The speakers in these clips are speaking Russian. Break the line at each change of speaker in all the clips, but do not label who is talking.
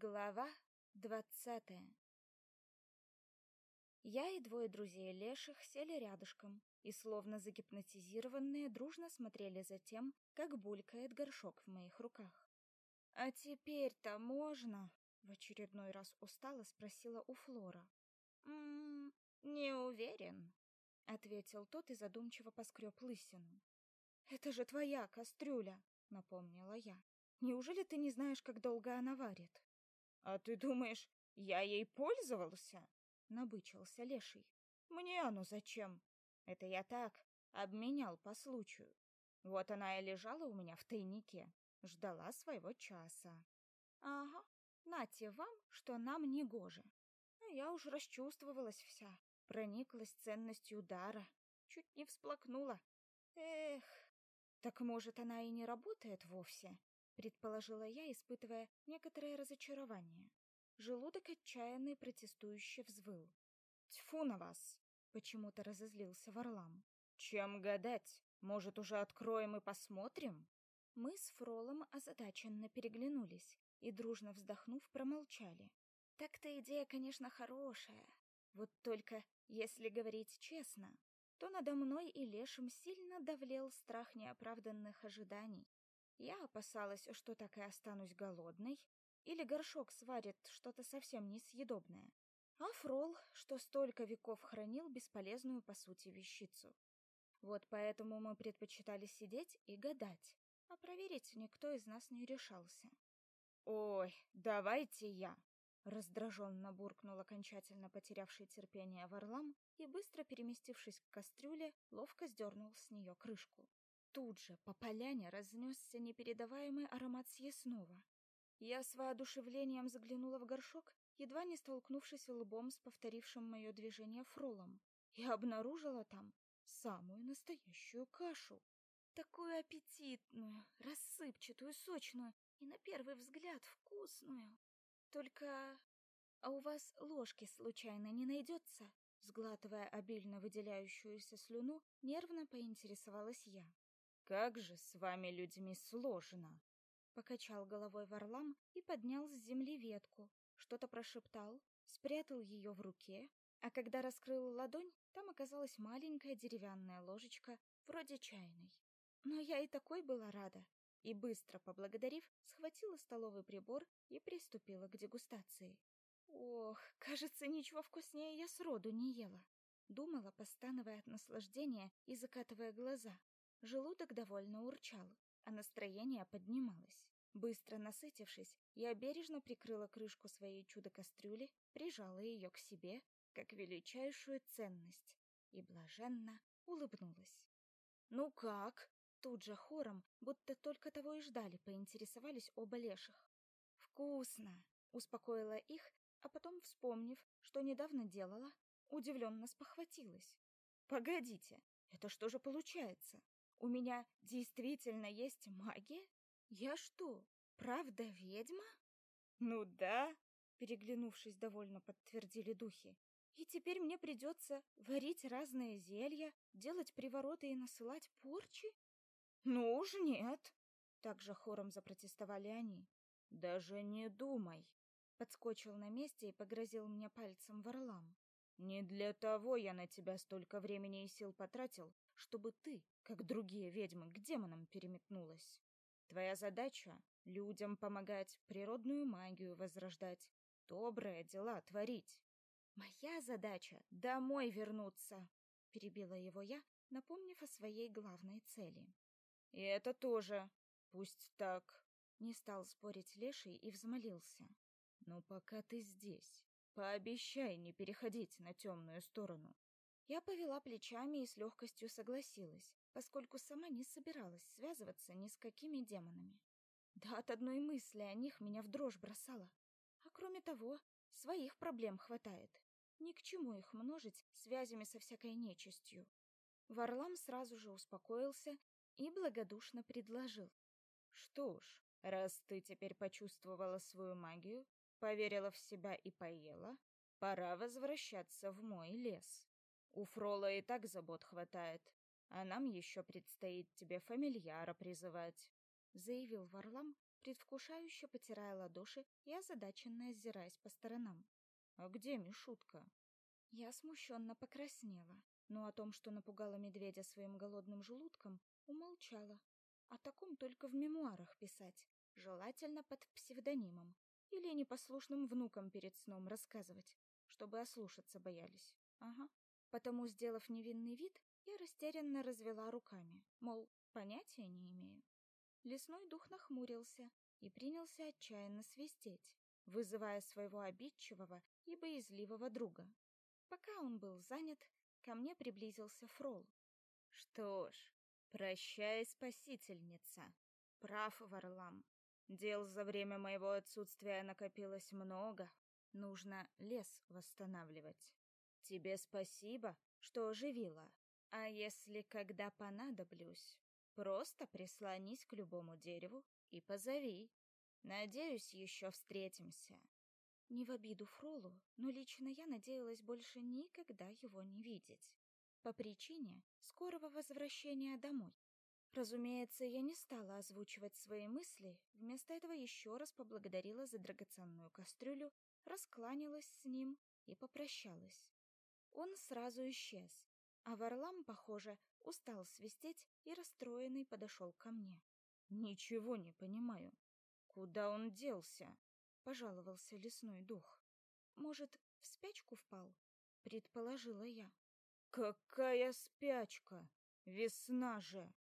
Глава двадцатая Я и двое друзей леших сели рядышком и, словно загипнотизированные, дружно смотрели за тем, как булькает горшок в моих руках. «А теперь-то можно?» — в очередной раз устало спросила у Флора. «М -м, «Не уверен», — ответил тот и задумчиво поскреб лысину. «Это же твоя кастрюля», — напомнила я. «Неужели ты не знаешь, как долго она варит?»
А ты думаешь, я ей пользовался?
Набычился леший.
Мне оно зачем? Это я так, обменял по случаю. Вот она и лежала у меня в тайнике, ждала своего часа.
Ага, нате вам, что нам не гоже. А я уж расчувствовалась вся, прониклась ценностью удара, чуть не всплакнула. Эх, так может она и не работает вовсе, предположила я, испытывая некоторое разочарование. Желудок отчаянный протестующе взвыл.
Тьфу на вас, почему-то разозлился Варлам. Чем гадать? Может, уже откроем и посмотрим?
Мы с Фролом озадаченно переглянулись и дружно вздохнув промолчали. Так-то идея, конечно, хорошая. Вот только, если говорить честно, то надо мной и Лешим сильно давлел страх неоправданных ожиданий. Я опасалась, что так и останусь голодной, или горшок сварит что-то совсем несъедобное. А фрол, что столько веков хранил бесполезную по сути вещицу. Вот поэтому мы предпочитали сидеть и гадать, а проверить никто из нас не решался.
Ой, давайте я, раздраженно буркнул окончательно потерявший терпение Варлам и быстро переместившись к кастрюле, ловко сдернул с нее крышку. Тут же по поляне разнесся непередаваемый аромат съестного. Я с воодушевлением заглянула в горшок, едва не столкнувшись лбом с повторившим мое движение фролом, и обнаружила там самую настоящую кашу. Такую аппетитную, рассыпчатую, сочную и на первый взгляд вкусную. Только... А у вас ложки случайно не найдется? Сглатывая обильно выделяющуюся слюну, нервно поинтересовалась я. Как же с вами людьми сложно, покачал головой Варлам и поднял с земли ветку, что-то прошептал, спрятал ее в руке, а когда раскрыл ладонь, там оказалась маленькая деревянная ложечка, вроде чайной. Но я и такой была рада, и быстро поблагодарив, схватила столовый прибор и приступила к дегустации. Ох, кажется, ничего вкуснее я сроду не ела, думала, постановая от наслаждения и закатывая глаза. Желудок довольно урчал, а настроение поднималось. Быстро насытившись, я бережно прикрыла крышку своей чудо-кастрюли, прижала ее к себе, как величайшую ценность, и блаженно улыбнулась. «Ну как?» Тут же хором, будто только того и ждали, поинтересовались оба леших. «Вкусно!» — успокоила их, а потом, вспомнив, что недавно делала, удивленно спохватилась. «Погодите, это что же получается? У меня действительно есть магия? Я что, правда ведьма? Ну да, переглянувшись, довольно подтвердили духи. И теперь мне придется варить разные зелья, делать привороты и насылать порчи? Ну уж нет, также хором запротестовали они. Даже не думай, подскочил на месте и погрозил мне пальцем Варлам. Не для того я на тебя столько времени и сил потратил, чтобы ты, как другие ведьмы, к демонам переметнулась. Твоя задача — людям помогать, природную магию возрождать, добрые дела творить. Моя задача — домой вернуться, — перебила его я, напомнив о своей главной цели. И это тоже. Пусть так. Не стал спорить Леший и взмолился. Но пока ты здесь, пообещай не переходить на темную сторону. Я повела плечами и с легкостью согласилась, поскольку сама не собиралась связываться ни с какими демонами. Да от одной мысли о них меня в дрожь бросало. А кроме того, своих проблем хватает. Ни к чему их множить связями со всякой нечистью. Варлам сразу же успокоился и благодушно предложил. Что ж, раз ты теперь почувствовала свою магию, поверила в себя и поела, пора возвращаться в мой лес. У Фрола и так забот хватает, а нам еще предстоит тебе фамильяра призывать, заявил Варлам,
предвкушающе потирая ладоши и озадаченно озираясь по сторонам.
«А где Мишутка?»
Я смущенно покраснела, но о том, что напугала медведя своим голодным желудком, умолчала. О таком только в мемуарах писать, желательно под псевдонимом, или непослушным внукам перед сном рассказывать, чтобы ослушаться боялись. Ага. Потому, сделав невинный вид, я растерянно развела руками, мол, понятия не имею. Лесной дух нахмурился и принялся отчаянно свистеть, вызывая своего обидчивого и боязливого друга. Пока он был занят, ко мне приблизился Фрол.
Что ж, прощай, спасительница. Прав Варлам. Дел за время моего отсутствия накопилось много. Нужно лес восстанавливать. Тебе спасибо, что оживила. А если когда понадоблюсь, просто прислонись к любому дереву и позови. Надеюсь, еще встретимся.
Не в обиду Фролу, но лично я надеялась больше никогда его не видеть. По причине скорого возвращения домой. Разумеется, я не стала озвучивать свои мысли, вместо этого еще раз поблагодарила за драгоценную кастрюлю, раскланялась с ним и попрощалась. Он сразу исчез, а Варлам, похоже, устал свистеть и расстроенный подошел ко мне.
«Ничего не понимаю. Куда он делся?»
— пожаловался лесной дух. «Может, в спячку впал?» — предположила я.
«Какая спячка? Весна же!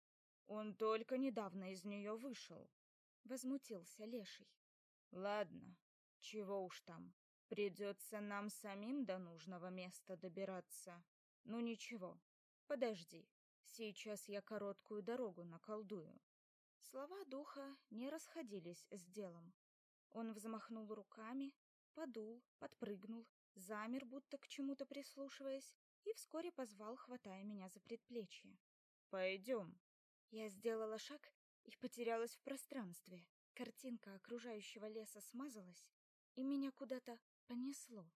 Он только недавно из нее вышел!» — возмутился Леший. «Ладно, чего уж там. Придется нам самим до нужного места добираться. Ну ничего, подожди, сейчас я короткую дорогу наколдую».
Слова духа не расходились с делом. Он взмахнул руками, подул, подпрыгнул, замер, будто к чему-то прислушиваясь, и вскоре позвал, хватая меня за предплечье.
«Пойдем».
Я сделала шаг и потерялась в пространстве. Картинка окружающего леса смазалась, и меня куда-то понесло.